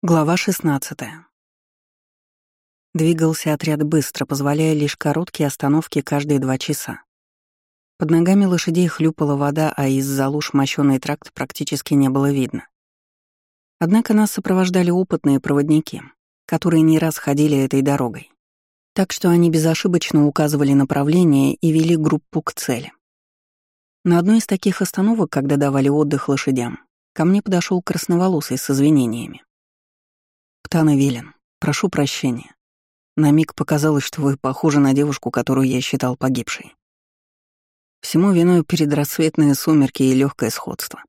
Глава 16. Двигался отряд быстро, позволяя лишь короткие остановки каждые два часа. Под ногами лошадей хлюпала вода, а из-за луж мощёный тракт практически не было видно. Однако нас сопровождали опытные проводники, которые не раз ходили этой дорогой. Так что они безошибочно указывали направление и вели группу к цели. На одной из таких остановок, когда давали отдых лошадям, ко мне подошел красноволосый с извинениями. «Ктана Вилен, прошу прощения. На миг показалось, что вы похожи на девушку, которую я считал погибшей. Всему виной передрассветные сумерки и легкое сходство.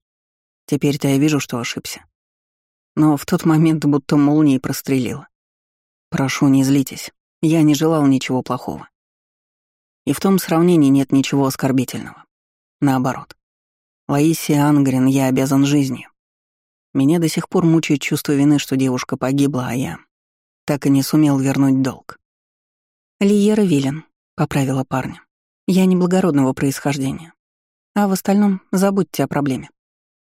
Теперь-то я вижу, что ошибся. Но в тот момент будто молнией прострелила. Прошу, не злитесь. Я не желал ничего плохого. И в том сравнении нет ничего оскорбительного. Наоборот. Лаисия Ангрен я обязан жизнью. Меня до сих пор мучает чувство вины, что девушка погибла, а я так и не сумел вернуть долг. «Лиера Вилен», — поправила парня. «Я не благородного происхождения. А в остальном забудьте о проблеме.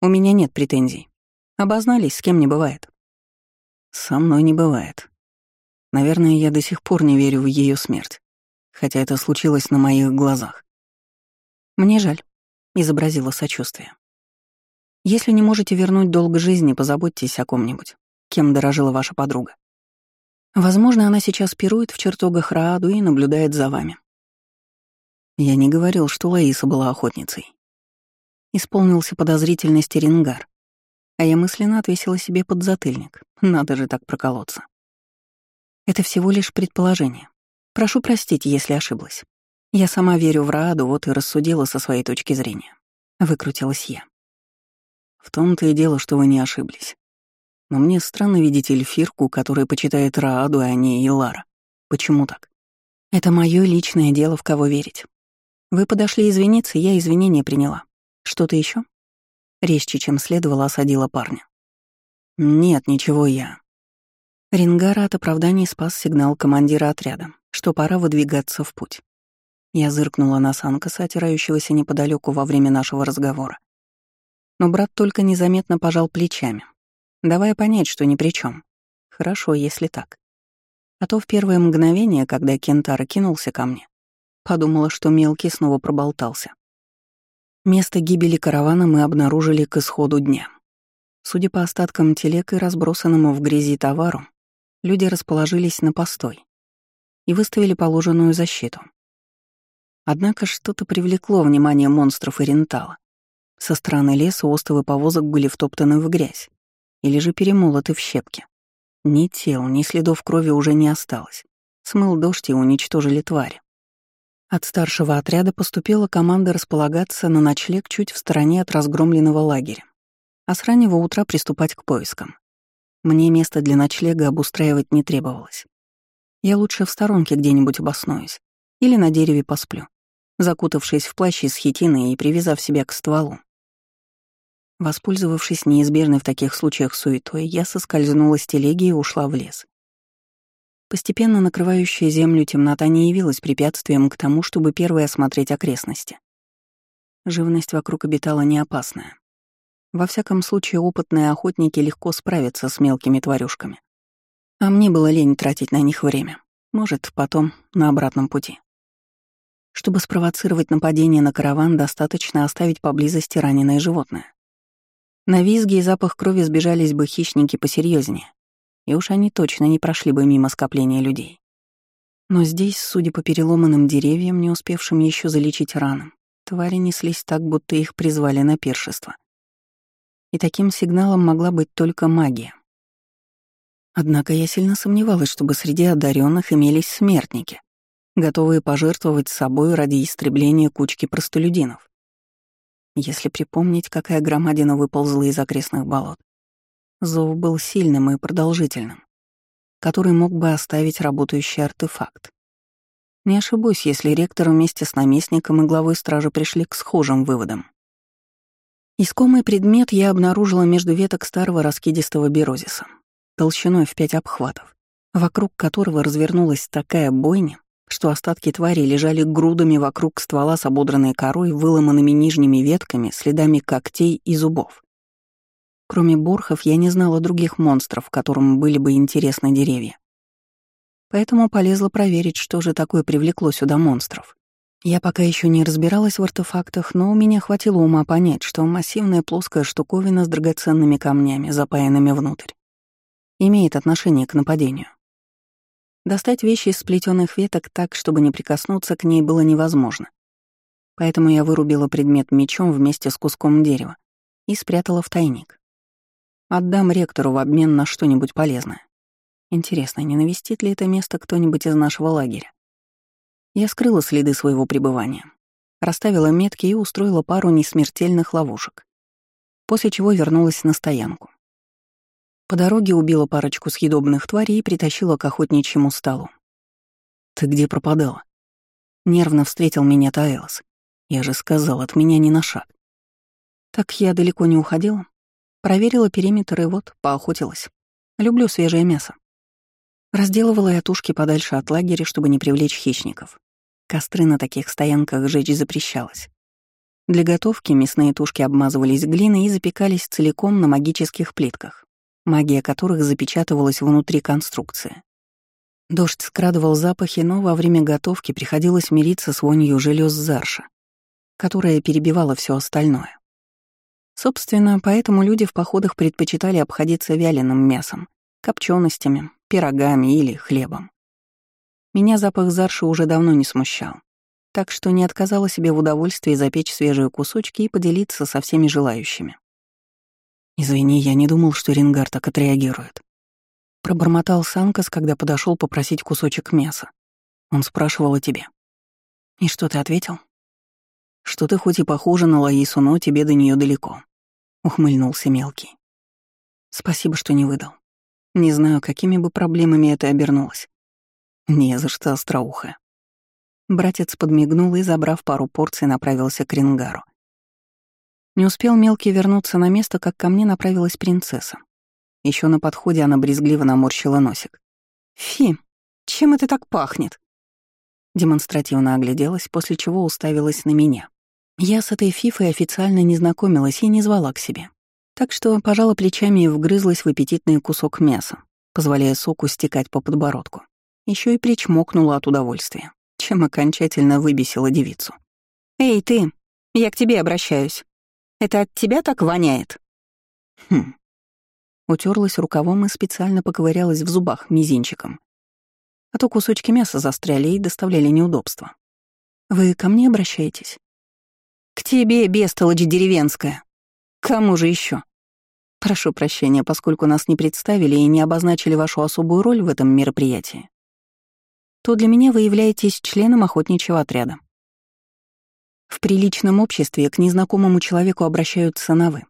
У меня нет претензий. Обознались, с кем не бывает». «Со мной не бывает. Наверное, я до сих пор не верю в ее смерть, хотя это случилось на моих глазах». «Мне жаль», — изобразила сочувствие. Если не можете вернуть долг жизни, позаботьтесь о ком-нибудь, кем дорожила ваша подруга. Возможно, она сейчас пирует в чертогах Рааду и наблюдает за вами. Я не говорил, что Лаиса была охотницей. Исполнился подозрительности Рингар, а я мысленно отвесила себе подзатыльник. Надо же так проколоться. Это всего лишь предположение. Прошу простить, если ошиблась. Я сама верю в Рааду, вот и рассудила со своей точки зрения. Выкрутилась я. В том-то и дело, что вы не ошиблись. Но мне странно видеть эльфирку, которая почитает Рааду, а не Илара. Почему так? Это мое личное дело, в кого верить. Вы подошли извиниться, я извинения приняла. Что-то еще? Резче, чем следовало, осадила парня. Нет, ничего я. Рингара от оправданий спас сигнал командира отряда, что пора выдвигаться в путь. Я зыркнула на Санкаса, отирающегося неподалеку во время нашего разговора. Но брат только незаметно пожал плечами, давая понять, что ни при чем. Хорошо, если так. А то в первое мгновение, когда Кентара кинулся ко мне, подумала, что мелкий снова проболтался. Место гибели каравана мы обнаружили к исходу дня. Судя по остаткам телег и разбросанному в грязи товару, люди расположились на постой и выставили положенную защиту. Однако что-то привлекло внимание монстров и рентала. Со стороны леса остовы повозок были втоптаны в грязь или же перемолоты в щепки. Ни тел, ни следов крови уже не осталось. Смыл дождь и уничтожили твари. От старшего отряда поступила команда располагаться на ночлег чуть в стороне от разгромленного лагеря, а с раннего утра приступать к поискам. Мне место для ночлега обустраивать не требовалось. Я лучше в сторонке где-нибудь обоснуюсь или на дереве посплю, закутавшись в плащ из хитины и привязав себя к стволу. Воспользовавшись неизбежной в таких случаях суетой, я соскользнула с телеги и ушла в лес. Постепенно накрывающая землю темнота не явилась препятствием к тому, чтобы первой осмотреть окрестности. Живность вокруг обитала не опасная. Во всяком случае, опытные охотники легко справятся с мелкими тварюшками. А мне было лень тратить на них время. Может, потом, на обратном пути. Чтобы спровоцировать нападение на караван, достаточно оставить поблизости раненое животное. На визги и запах крови сбежались бы хищники посерьезнее, и уж они точно не прошли бы мимо скопления людей. Но здесь, судя по переломанным деревьям, не успевшим еще залечить раны, твари неслись так, будто их призвали на пиршество. И таким сигналом могла быть только магия. Однако я сильно сомневалась, чтобы среди одаренных имелись смертники, готовые пожертвовать собой ради истребления кучки простолюдинов если припомнить, какая громадина выползла из окрестных болот. Зов был сильным и продолжительным, который мог бы оставить работающий артефакт. Не ошибусь, если ректор вместе с наместником и главой стражи пришли к схожим выводам. Искомый предмет я обнаружила между веток старого раскидистого берозиса, толщиной в пять обхватов, вокруг которого развернулась такая бойня, что остатки твари лежали грудами вокруг ствола с ободранной корой, выломанными нижними ветками, следами когтей и зубов. Кроме борхов, я не знала других монстров, которым были бы интересны деревья. Поэтому полезла проверить, что же такое привлекло сюда монстров. Я пока еще не разбиралась в артефактах, но у меня хватило ума понять, что массивная плоская штуковина с драгоценными камнями, запаянными внутрь, имеет отношение к нападению. Достать вещи из сплетенных веток так, чтобы не прикоснуться к ней, было невозможно. Поэтому я вырубила предмет мечом вместе с куском дерева и спрятала в тайник. Отдам ректору в обмен на что-нибудь полезное. Интересно, не навестит ли это место кто-нибудь из нашего лагеря? Я скрыла следы своего пребывания, расставила метки и устроила пару несмертельных ловушек, после чего вернулась на стоянку. По дороге убила парочку съедобных тварей и притащила к охотничьему столу. «Ты где пропадала?» Нервно встретил меня Таэлос. Я же сказал, от меня ни на шаг. Так я далеко не уходила. Проверила периметр и вот, поохотилась. Люблю свежее мясо. Разделывала я тушки подальше от лагеря, чтобы не привлечь хищников. Костры на таких стоянках жечь запрещалось. Для готовки мясные тушки обмазывались глиной и запекались целиком на магических плитках, магия которых запечатывалась внутри конструкции. Дождь скрадывал запахи, но во время готовки приходилось мириться с вонью желез зарша, которая перебивала все остальное. Собственно, поэтому люди в походах предпочитали обходиться вяленым мясом, копченостями, пирогами или хлебом. Меня запах зарши уже давно не смущал, так что не отказала себе в удовольствии запечь свежие кусочки и поделиться со всеми желающими. «Извини, я не думал, что Рингар так отреагирует». Пробормотал Санкас, когда подошел попросить кусочек мяса. Он спрашивал о тебе. «И что ты ответил?» «Что ты хоть и похожа на Лаису, но тебе до нее далеко», — ухмыльнулся мелкий. «Спасибо, что не выдал. Не знаю, какими бы проблемами это обернулось. Не за что, остроухая. Братец подмигнул и, забрав пару порций, направился к Рингару. Не успел мелкий вернуться на место, как ко мне направилась принцесса. Еще на подходе она брезгливо наморщила носик. «Фи, чем это так пахнет?» Демонстративно огляделась, после чего уставилась на меня. Я с этой фифой официально не знакомилась и не звала к себе. Так что пожала плечами и вгрызлась в аппетитный кусок мяса, позволяя соку стекать по подбородку. Еще и причмокнула от удовольствия, чем окончательно выбесила девицу. «Эй, ты! Я к тебе обращаюсь. Это от тебя так воняет?» «Хм». Утерлась рукавом и специально поковырялась в зубах мизинчиком. А то кусочки мяса застряли и доставляли неудобства. «Вы ко мне обращаетесь?» «К тебе, бестолочь деревенская. Кому же еще? Прошу прощения, поскольку нас не представили и не обозначили вашу особую роль в этом мероприятии то для меня вы являетесь членом охотничьего отряда. В приличном обществе к незнакомому человеку обращаются на «вы».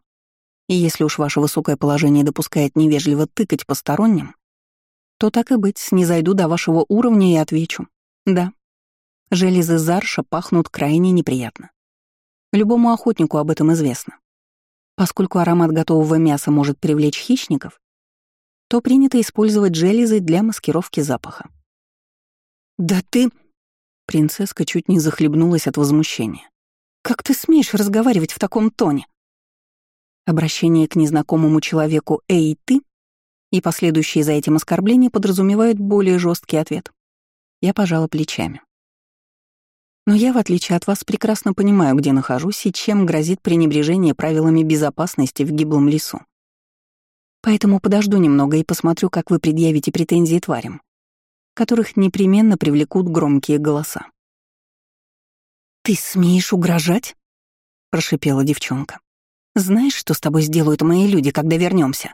И если уж ваше высокое положение допускает невежливо тыкать посторонним, то так и быть, не зайду до вашего уровня и отвечу. Да, железы Зарша пахнут крайне неприятно. Любому охотнику об этом известно. Поскольку аромат готового мяса может привлечь хищников, то принято использовать железы для маскировки запаха. «Да ты...» Принцесска чуть не захлебнулась от возмущения. «Как ты смеешь разговаривать в таком тоне?» Обращение к незнакомому человеку «Эй, ты» и последующие за этим оскорбления подразумевают более жесткий ответ. Я пожала плечами. Но я, в отличие от вас, прекрасно понимаю, где нахожусь и чем грозит пренебрежение правилами безопасности в гиблом лесу. Поэтому подожду немного и посмотрю, как вы предъявите претензии тварям которых непременно привлекут громкие голоса. «Ты смеешь угрожать?» — прошипела девчонка. «Знаешь, что с тобой сделают мои люди, когда вернемся?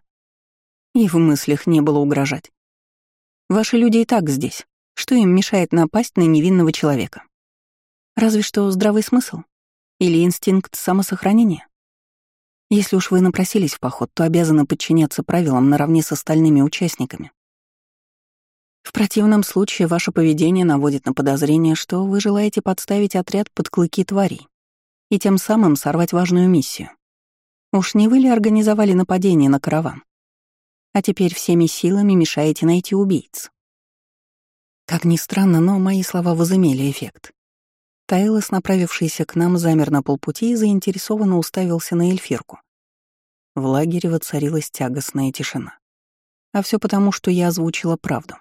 И в мыслях не было угрожать. Ваши люди и так здесь. Что им мешает напасть на невинного человека? Разве что здравый смысл? Или инстинкт самосохранения? Если уж вы напросились в поход, то обязаны подчиняться правилам наравне с остальными участниками. В противном случае ваше поведение наводит на подозрение, что вы желаете подставить отряд под клыки тварей и тем самым сорвать важную миссию. Уж не вы ли организовали нападение на караван? А теперь всеми силами мешаете найти убийц. Как ни странно, но мои слова возымели эффект. Тайлос, направившийся к нам, замер на полпути и заинтересованно уставился на эльфирку. В лагере воцарилась тягостная тишина. А все потому, что я озвучила правду.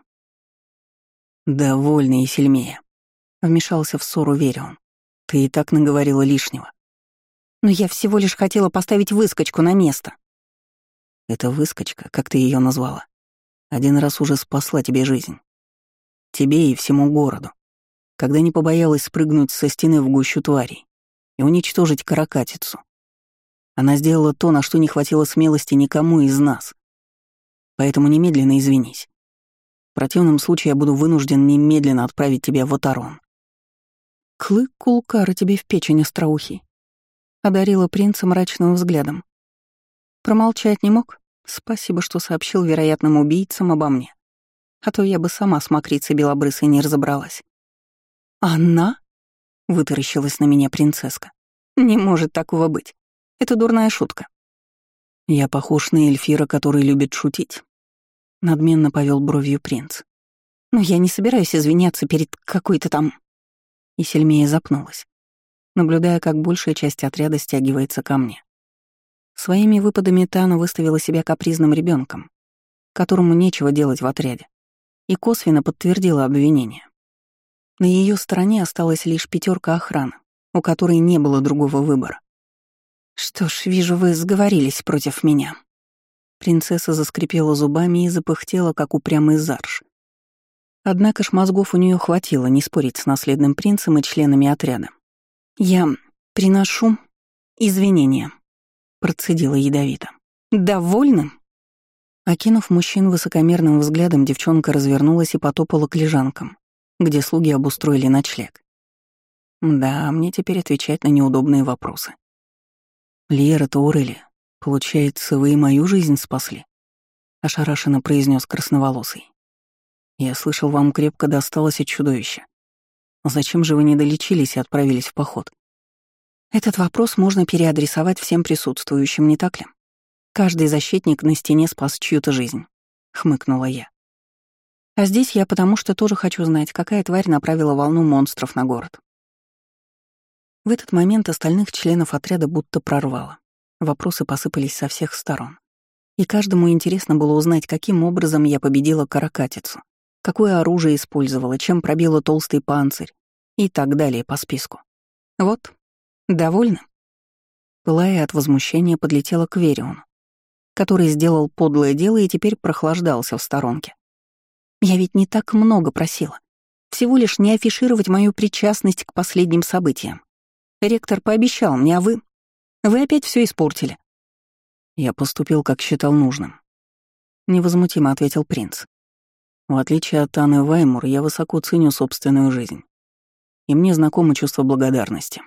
«Довольно и сильнее», — вмешался в ссору Верион. «Ты и так наговорила лишнего». «Но я всего лишь хотела поставить выскочку на место». «Это выскочка, как ты ее назвала. Один раз уже спасла тебе жизнь. Тебе и всему городу. Когда не побоялась спрыгнуть со стены в гущу тварей и уничтожить каракатицу. Она сделала то, на что не хватило смелости никому из нас. Поэтому немедленно извинись. В противном случае я буду вынужден немедленно отправить тебя в Атарон. Клык кулкара тебе в печень остроухий. Одарила принца мрачным взглядом. Промолчать не мог? Спасибо, что сообщил вероятным убийцам обо мне. А то я бы сама с мокрицей белобрысой не разобралась. «Она?» — вытаращилась на меня принцесска. «Не может такого быть. Это дурная шутка». «Я похож на эльфира, который любит шутить», — надменно повел бровью принц. «Но я не собираюсь извиняться перед какой-то там...» И сильнее запнулась, наблюдая, как большая часть отряда стягивается ко мне. Своими выпадами Тана выставила себя капризным ребенком, которому нечего делать в отряде, и косвенно подтвердила обвинение. На ее стороне осталась лишь пятерка охраны, у которой не было другого выбора. «Что ж, вижу, вы сговорились против меня». Принцесса заскрипела зубами и запыхтела, как упрямый зарж. Однако ж мозгов у нее хватило не спорить с наследным принцем и членами отряда. «Я приношу извинения», — процедила ядовито. «Довольным?» Окинув мужчин высокомерным взглядом, девчонка развернулась и потопала к лежанкам, где слуги обустроили ночлег. Да, мне теперь отвечать на неудобные вопросы. «Лера Таурели, получается, вы и мою жизнь спасли?» — ошарашенно произнес красноволосый. «Я слышал, вам крепко досталось от чудовища. Зачем же вы не долечились и отправились в поход?» Этот вопрос можно переадресовать всем присутствующим, не так ли? Каждый защитник на стене спас чью-то жизнь, хмыкнула я. А здесь я потому что тоже хочу знать, какая тварь направила волну монстров на город. В этот момент остальных членов отряда будто прорвало. Вопросы посыпались со всех сторон. И каждому интересно было узнать, каким образом я победила каракатицу, какое оружие использовала, чем пробила толстый панцирь и так далее по списку. Вот, довольно. Пылая от возмущения, подлетела к Вериону, который сделал подлое дело и теперь прохлаждался в сторонке. Я ведь не так много просила. Всего лишь не афишировать мою причастность к последним событиям. Ректор пообещал мне, а вы... Вы опять все испортили. Я поступил, как считал нужным. Невозмутимо ответил принц. В отличие от Анны Ваймур, я высоко ценю собственную жизнь. И мне знакомо чувство благодарности.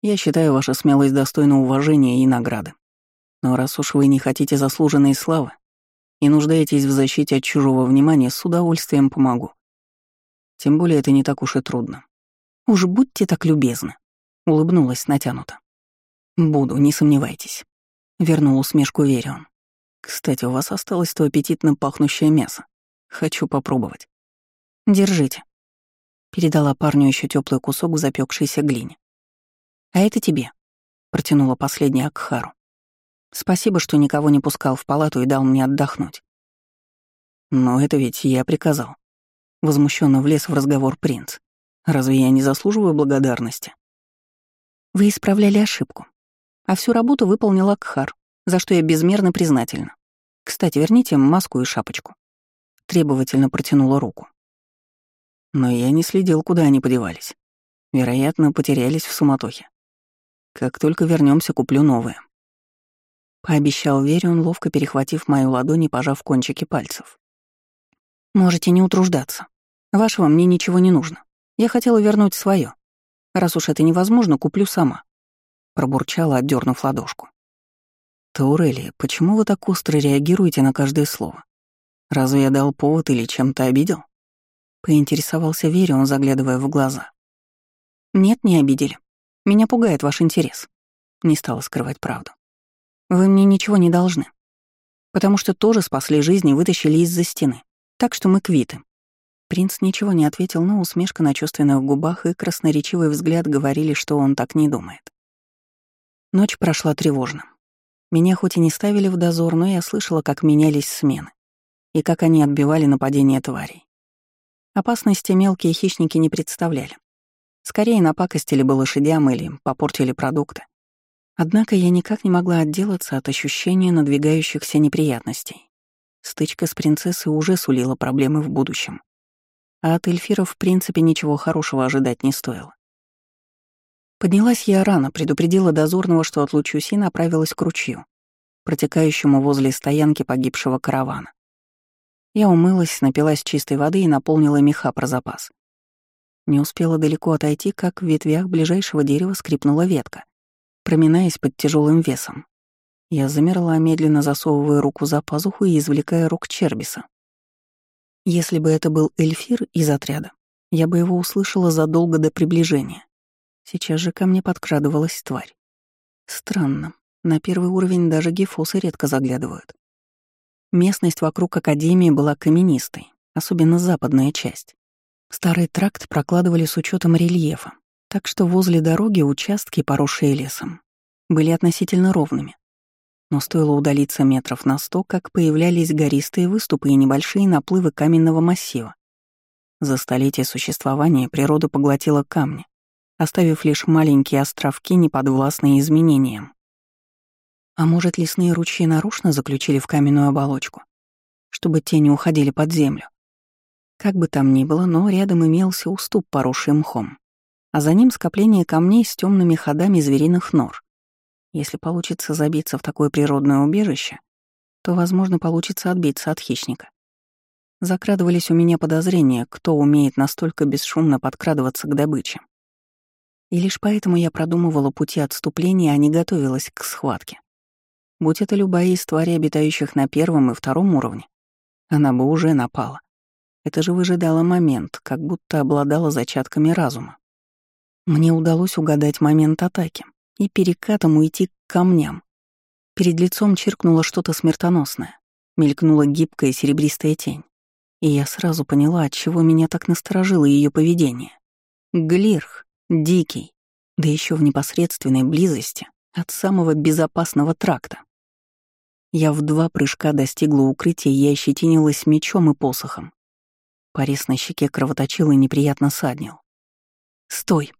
Я считаю вашу смелость достойной уважения и награды. Но раз уж вы не хотите заслуженной славы, и нуждаетесь в защите от чужого внимания, с удовольствием помогу. Тем более это не так уж и трудно. Уж будьте так любезны, улыбнулась натянуто. Буду, не сомневайтесь. Вернул усмешку Верион. Кстати, у вас осталось то аппетитно пахнущее мясо. Хочу попробовать. Держите. Передала парню еще теплый кусок в запекшейся глине. А это тебе. Протянула последний Акхару. Спасибо, что никого не пускал в палату и дал мне отдохнуть. Но это ведь я приказал. Возмущенно влез в разговор принц. Разве я не заслуживаю благодарности? Вы исправляли ошибку. А всю работу выполнил Акхар, за что я безмерно признательна. Кстати, верните маску и шапочку. Требовательно протянула руку. Но я не следил, куда они подевались. Вероятно, потерялись в суматохе. Как только вернемся, куплю новые. Пообещал Верион, ловко перехватив мою ладонь и пожав кончики пальцев. «Можете не утруждаться. Вашего мне ничего не нужно. Я хотела вернуть свое. Раз уж это невозможно, куплю сама». Пробурчала, отдернув ладошку. «Таурелия, почему вы так остро реагируете на каждое слово? Разве я дал повод или чем-то обидел?» Поинтересовался Верион, заглядывая в глаза. «Нет, не обидели. Меня пугает ваш интерес». Не стала скрывать правду. Вы мне ничего не должны. Потому что тоже спасли жизнь и вытащили из-за стены. Так что мы квиты». Принц ничего не ответил, но усмешка на чувственных губах и красноречивый взгляд говорили, что он так не думает. Ночь прошла тревожно. Меня хоть и не ставили в дозор, но я слышала, как менялись смены и как они отбивали нападение тварей. Опасности мелкие хищники не представляли. Скорее напакостили бы лошадям или попортили продукты. Однако я никак не могла отделаться от ощущения надвигающихся неприятностей. Стычка с принцессой уже сулила проблемы в будущем. А от эльфиров в принципе ничего хорошего ожидать не стоило. Поднялась я рано, предупредила дозорного, что отлучусь и направилась к ручью, протекающему возле стоянки погибшего каравана. Я умылась, напилась чистой воды и наполнила меха про запас. Не успела далеко отойти, как в ветвях ближайшего дерева скрипнула ветка, проминаясь под тяжелым весом. Я замерла, медленно засовывая руку за пазуху и извлекая рук Чербиса. Если бы это был эльфир из отряда, я бы его услышала задолго до приближения. Сейчас же ко мне подкрадывалась тварь. Странно, на первый уровень даже гифосы редко заглядывают. Местность вокруг Академии была каменистой, особенно западная часть. Старый тракт прокладывали с учетом рельефа, так что возле дороги участки, поросшие лесом, были относительно ровными. Но стоило удалиться метров на сто, как появлялись гористые выступы и небольшие наплывы каменного массива. За столетия существования природа поглотила камни, оставив лишь маленькие островки, неподвластные изменениям. А может, лесные ручьи нарушно заключили в каменную оболочку, чтобы тени уходили под землю? Как бы там ни было, но рядом имелся уступ, поросший мхом, а за ним скопление камней с темными ходами звериных нор. Если получится забиться в такое природное убежище, то, возможно, получится отбиться от хищника. Закрадывались у меня подозрения, кто умеет настолько бесшумно подкрадываться к добыче. И лишь поэтому я продумывала пути отступления, а не готовилась к схватке. Будь это любая из тварей, обитающих на первом и втором уровне, она бы уже напала. Это же выжидала момент, как будто обладала зачатками разума. Мне удалось угадать момент атаки — и перекатом уйти к камням. Перед лицом чиркнуло что-то смертоносное, мелькнула гибкая серебристая тень. И я сразу поняла, от чего меня так насторожило ее поведение. Глирх, дикий, да еще в непосредственной близости от самого безопасного тракта. Я в два прыжка достигла укрытия и ощетинилась мечом и посохом. Порез на щеке кровоточил и неприятно саднил. «Стой!»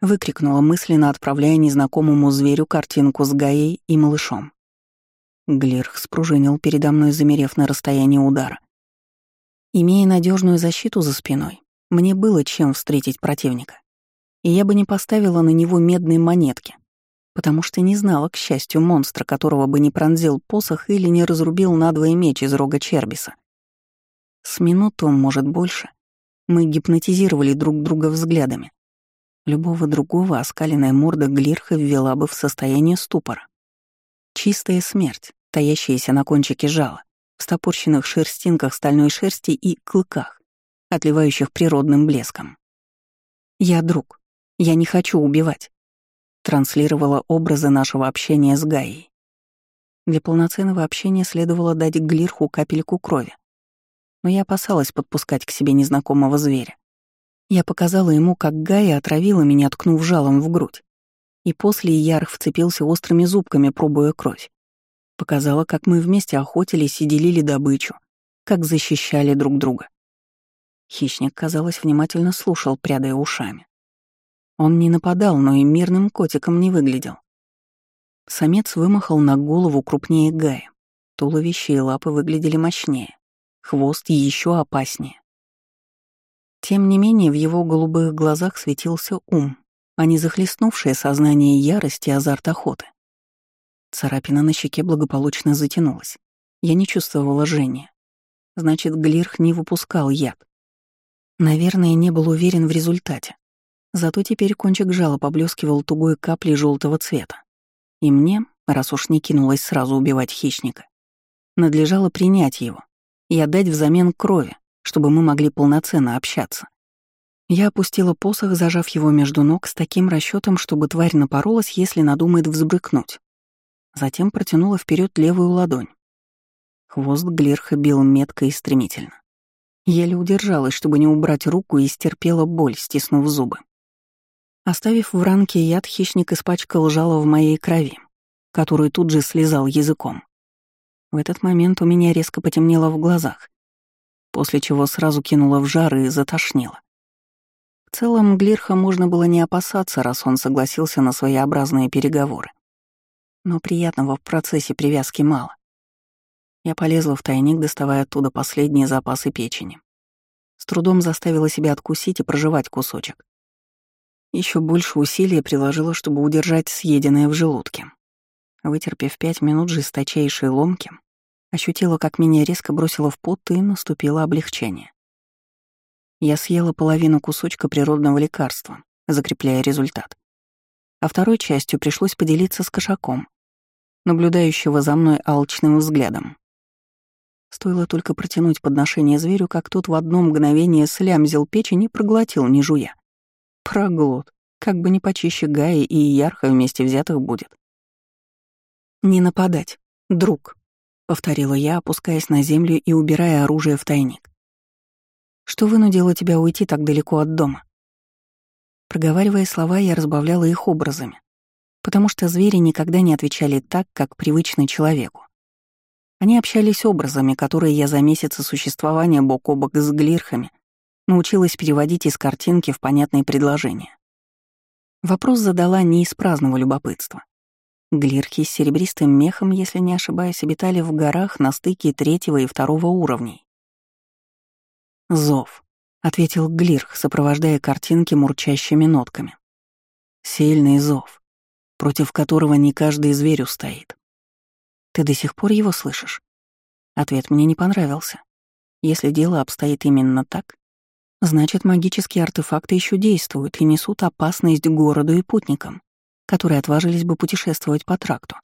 Выкрикнула мысленно, отправляя незнакомому зверю картинку с Гаей и малышом. Глирх спружинил передо мной, замерев на расстоянии удара. Имея надежную защиту за спиной, мне было чем встретить противника. И я бы не поставила на него медные монетки, потому что не знала, к счастью, монстра, которого бы не пронзил посох или не разрубил надвое меч из рога Чербиса. С минуту, может, больше, мы гипнотизировали друг друга взглядами, Любого другого оскаленная морда Глирха ввела бы в состояние ступора. Чистая смерть, таящаяся на кончике жала, в стопорщенных шерстинках стальной шерсти и клыках, отливающих природным блеском. «Я друг. Я не хочу убивать», транслировала образы нашего общения с Гаей. Для полноценного общения следовало дать Глирху капельку крови. Но я опасалась подпускать к себе незнакомого зверя. Я показала ему, как Гая отравила меня, ткнув жалом в грудь. И после Ярх вцепился острыми зубками, пробуя кровь. Показала, как мы вместе охотились и делили добычу, как защищали друг друга. Хищник, казалось, внимательно слушал, прядая ушами. Он не нападал, но и мирным котиком не выглядел. Самец вымахал на голову крупнее Гая. Туловище и лапы выглядели мощнее, хвост еще опаснее. Тем не менее, в его голубых глазах светился ум, а не захлестнувшее сознание ярости и азарт охоты. Царапина на щеке благополучно затянулась. Я не чувствовала жжения. Значит, Глирх не выпускал яд. Наверное, не был уверен в результате. Зато теперь кончик жала поблескивал тугой каплей желтого цвета. И мне, раз уж не кинулась сразу убивать хищника, надлежало принять его и отдать взамен крови, чтобы мы могли полноценно общаться. Я опустила посох, зажав его между ног с таким расчетом, чтобы тварь напоролась, если надумает взбрыкнуть. Затем протянула вперед левую ладонь. Хвост Глирха бил метко и стремительно. Еле удержалась, чтобы не убрать руку, и стерпела боль, стиснув зубы. Оставив в ранке яд, хищник испачкал жало в моей крови. который тут же слезал языком. В этот момент у меня резко потемнело в глазах, после чего сразу кинуло в жар и затошнило. В целом, Глирха можно было не опасаться, раз он согласился на своеобразные переговоры. Но приятного в процессе привязки мало. Я полезла в тайник, доставая оттуда последние запасы печени. С трудом заставила себя откусить и проживать кусочек. Еще больше усилий приложила, чтобы удержать съеденное в желудке. Вытерпев пять минут жесточайшей ломки, ощутила, как меня резко бросило в пот и наступило облегчение. Я съела половину кусочка природного лекарства, закрепляя результат. А второй частью пришлось поделиться с кошаком, наблюдающего за мной алчным взглядом. Стоило только протянуть подношение зверю, как тот в одно мгновение слямзил печень и проглотил, не жуя. Проглот, как бы не почище Гаи и Ярха вместе взятых будет. «Не нападать, друг», — повторила я, опускаясь на землю и убирая оружие в тайник. Что вынудило тебя уйти так далеко от дома? Проговаривая слова, я разбавляла их образами, потому что звери никогда не отвечали так, как привычно человеку. Они общались образами, которые я за месяцы существования бок о бок с глирхами научилась переводить из картинки в понятные предложения. Вопрос задала не из праздного любопытства. Глирхи с серебристым мехом, если не ошибаюсь, обитали в горах на стыке третьего и второго уровней. «Зов», — ответил Глирх, сопровождая картинки мурчащими нотками. «Сильный зов, против которого не каждый зверь устоит. Ты до сих пор его слышишь?» Ответ мне не понравился. Если дело обстоит именно так, значит, магические артефакты еще действуют и несут опасность городу и путникам, которые отважились бы путешествовать по тракту.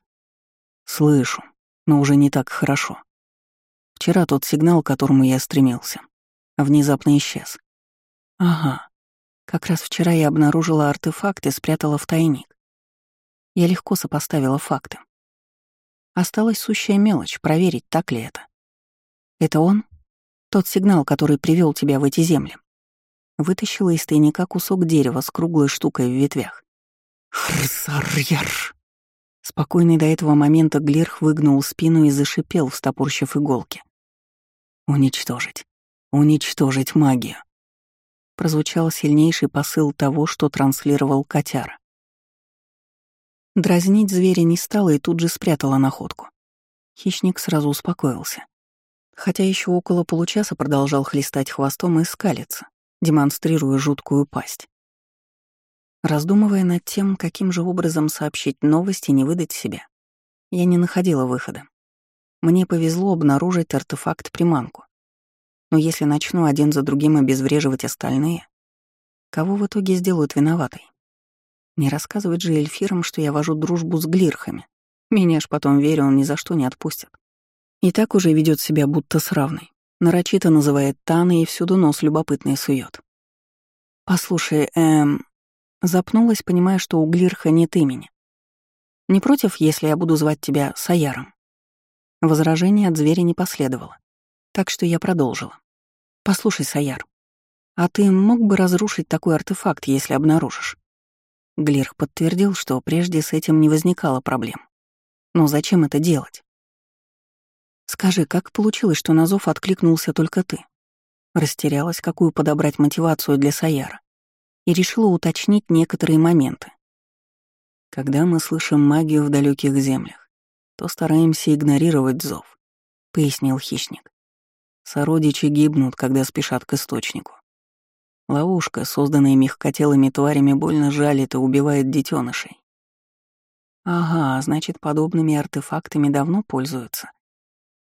Слышу, но уже не так хорошо. Вчера тот сигнал, к которому я стремился, внезапно исчез. Ага. Как раз вчера я обнаружила артефакт и спрятала в тайник. Я легко сопоставила факты. Осталась сущая мелочь, проверить, так ли это. Это он? Тот сигнал, который привел тебя в эти земли. Вытащила из тайника кусок дерева с круглой штукой в ветвях. Хрсарьяр! Спокойный до этого момента Глирх выгнул спину и зашипел, встопорщив иголки. Уничтожить уничтожить магию. Прозвучал сильнейший посыл того, что транслировал котяра. Дразнить зверя не стала и тут же спрятала находку. Хищник сразу успокоился. Хотя еще около получаса продолжал хлестать хвостом и скалиться, демонстрируя жуткую пасть. Раздумывая над тем, каким же образом сообщить новости и не выдать себя, я не находила выхода. Мне повезло обнаружить артефакт-приманку. Но если начну один за другим обезвреживать остальные, кого в итоге сделают виноватой? Не рассказывать же эльфирам, что я вожу дружбу с глирхами. Меня ж потом, верю, он ни за что не отпустит. И так уже ведет себя будто с равной. Нарочито называет Таны и всюду нос любопытный сует. «Послушай, эм...» Запнулась, понимая, что у Глирха нет имени. «Не против, если я буду звать тебя Саяром?» Возражения от зверя не последовало, так что я продолжила. «Послушай, Саяр, а ты мог бы разрушить такой артефакт, если обнаружишь?» Глирх подтвердил, что прежде с этим не возникало проблем. Но зачем это делать? «Скажи, как получилось, что на зов откликнулся только ты?» Растерялась, какую подобрать мотивацию для Саяра, и решила уточнить некоторые моменты. Когда мы слышим магию в далеких землях, то стараемся игнорировать зов, — пояснил хищник. Сородичи гибнут, когда спешат к источнику. Ловушка, созданная мягкотелыми тварями, больно жалит и убивает детенышей. Ага, значит, подобными артефактами давно пользуются.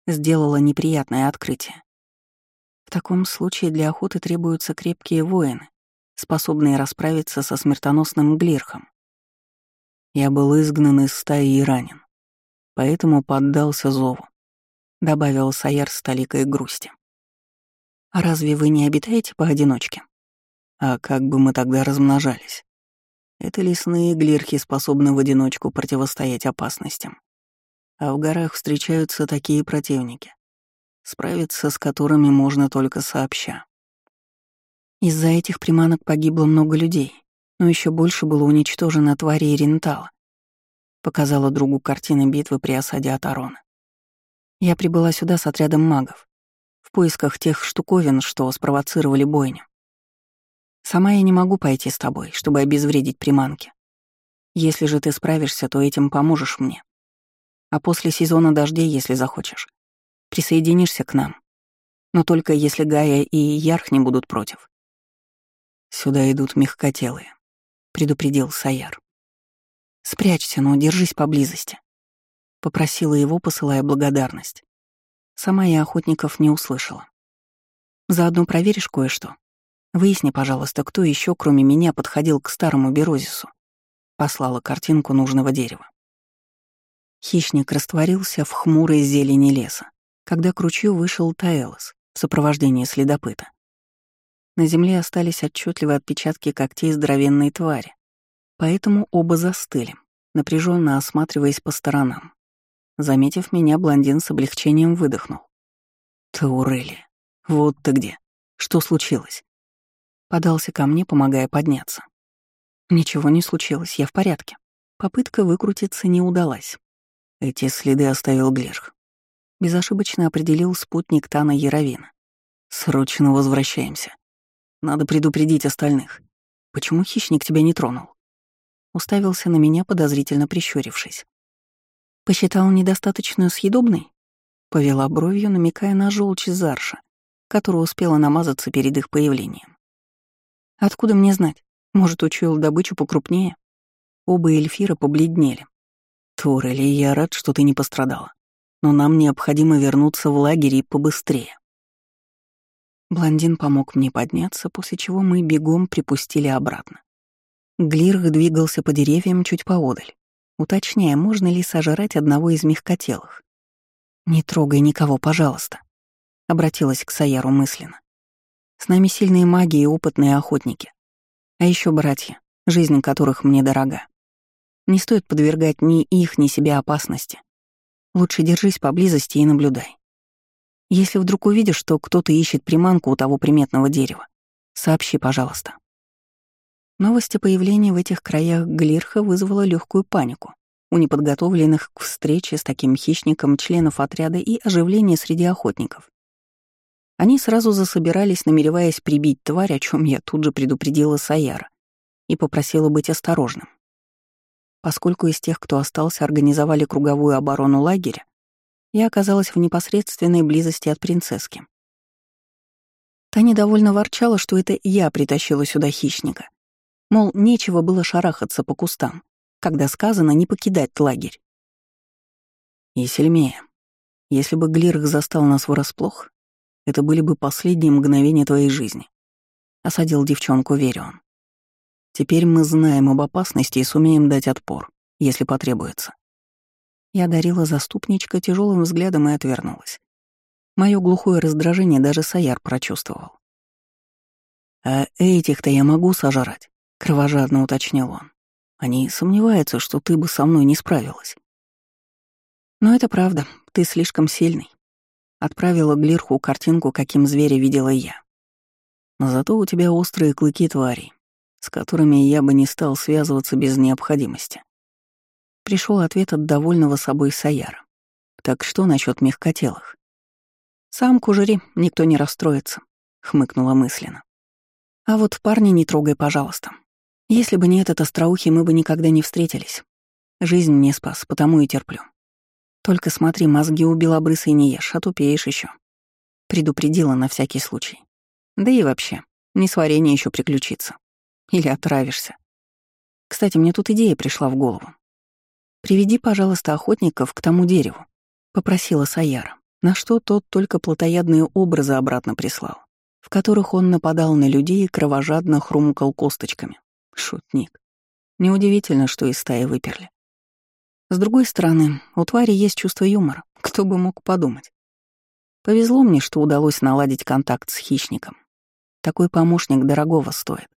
Сделала неприятное открытие. В таком случае для охоты требуются крепкие воины, способные расправиться со смертоносным глирхом. Я был изгнан из стаи и ранен, поэтому поддался зову. — добавил Саяр с толикой грусти. «А разве вы не обитаете поодиночке?» «А как бы мы тогда размножались?» Это лесные глирхи способны в одиночку противостоять опасностям. А в горах встречаются такие противники, справиться с которыми можно только сообща. Из-за этих приманок погибло много людей, но еще больше было уничтожено тварей Рентала. Показала другу картины битвы при осаде Атарона. Я прибыла сюда с отрядом магов, в поисках тех штуковин, что спровоцировали бойню. Сама я не могу пойти с тобой, чтобы обезвредить приманки. Если же ты справишься, то этим поможешь мне. А после сезона дождей, если захочешь, присоединишься к нам. Но только если Гая и Ярх не будут против. Сюда идут мягкотелые, предупредил Саяр. Спрячься, но держись поблизости. Попросила его, посылая благодарность. Сама я охотников не услышала. Заодно проверишь кое-что. Выясни, пожалуйста, кто еще, кроме меня, подходил к старому Берозису. Послала картинку нужного дерева. Хищник растворился в хмурой зелени леса, когда к ручью вышел Таэлос в сопровождении следопыта. На земле остались отчетливые отпечатки когтей здоровенной твари, поэтому оба застыли, напряженно осматриваясь по сторонам. Заметив меня, блондин с облегчением выдохнул. «Таурели, вот ты где. Что случилось?» Подался ко мне, помогая подняться. Ничего не случилось, я в порядке. Попытка выкрутиться не удалась. Эти следы оставил Глерх. Безошибочно определил спутник Тана Яровина. «Срочно возвращаемся. Надо предупредить остальных. Почему хищник тебя не тронул?» Уставился на меня, подозрительно прищурившись. Посчитал недостаточно съедобной? Повела бровью, намекая на желчь Зарша, которая успела намазаться перед их появлением. Откуда мне знать? Может, учуял добычу покрупнее? Оба эльфира побледнели. Торели, я рад, что ты не пострадала. Но нам необходимо вернуться в лагерь и побыстрее. Блондин помог мне подняться, после чего мы бегом припустили обратно. Глирх двигался по деревьям чуть поодаль уточняя, можно ли сожрать одного из мягкотелых. «Не трогай никого, пожалуйста», — обратилась к Саяру мысленно. «С нами сильные маги и опытные охотники. А еще братья, жизнь которых мне дорога. Не стоит подвергать ни их, ни себя опасности. Лучше держись поблизости и наблюдай. Если вдруг увидишь, что кто-то ищет приманку у того приметного дерева, сообщи, пожалуйста. Новость о появлении в этих краях Глирха вызвала легкую панику у неподготовленных к встрече с таким хищником членов отряда и оживление среди охотников. Они сразу засобирались, намереваясь прибить тварь, о чем я тут же предупредила Саяра и попросила быть осторожным. Поскольку из тех, кто остался, организовали круговую оборону лагеря, я оказалась в непосредственной близости от принцесски. Та недовольно ворчала, что это я притащила сюда хищника, Мол, нечего было шарахаться по кустам, когда сказано не покидать лагерь. И сильнее. Если бы Глирх застал нас врасплох, это были бы последние мгновения твоей жизни. Осадил девчонку Верион. Теперь мы знаем об опасности и сумеем дать отпор, если потребуется. Я дарила заступничка тяжелым взглядом и отвернулась. Мое глухое раздражение даже Саяр прочувствовал. «А этих-то я могу сожрать?» — кровожадно уточнил он. «Они сомневаются, что ты бы со мной не справилась». «Но это правда, ты слишком сильный». Отправила Глирху картинку, каким зверя видела я. «Но зато у тебя острые клыки тварей, с которыми я бы не стал связываться без необходимости». Пришел ответ от довольного собой Саяра. «Так что насчет мягкотелых?» «Сам кужери, никто не расстроится», — хмыкнула мысленно. «А вот парни не трогай, пожалуйста. Если бы не этот остроухий, мы бы никогда не встретились. Жизнь мне спас, потому и терплю. Только смотри, мозги у белобрысой не ешь, а тупеешь еще. Предупредила на всякий случай. Да и вообще, не сварение еще приключится. Или отравишься. Кстати, мне тут идея пришла в голову. «Приведи, пожалуйста, охотников к тому дереву», — попросила Саяра, на что тот только плотоядные образы обратно прислал, в которых он нападал на людей и кровожадно хрумкал косточками. Шутник. Неудивительно, что из стаи выперли. С другой стороны, у твари есть чувство юмора, кто бы мог подумать. Повезло мне, что удалось наладить контакт с хищником. Такой помощник дорогого стоит.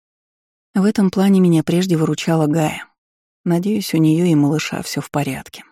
В этом плане меня прежде выручала Гая. Надеюсь, у нее и малыша все в порядке.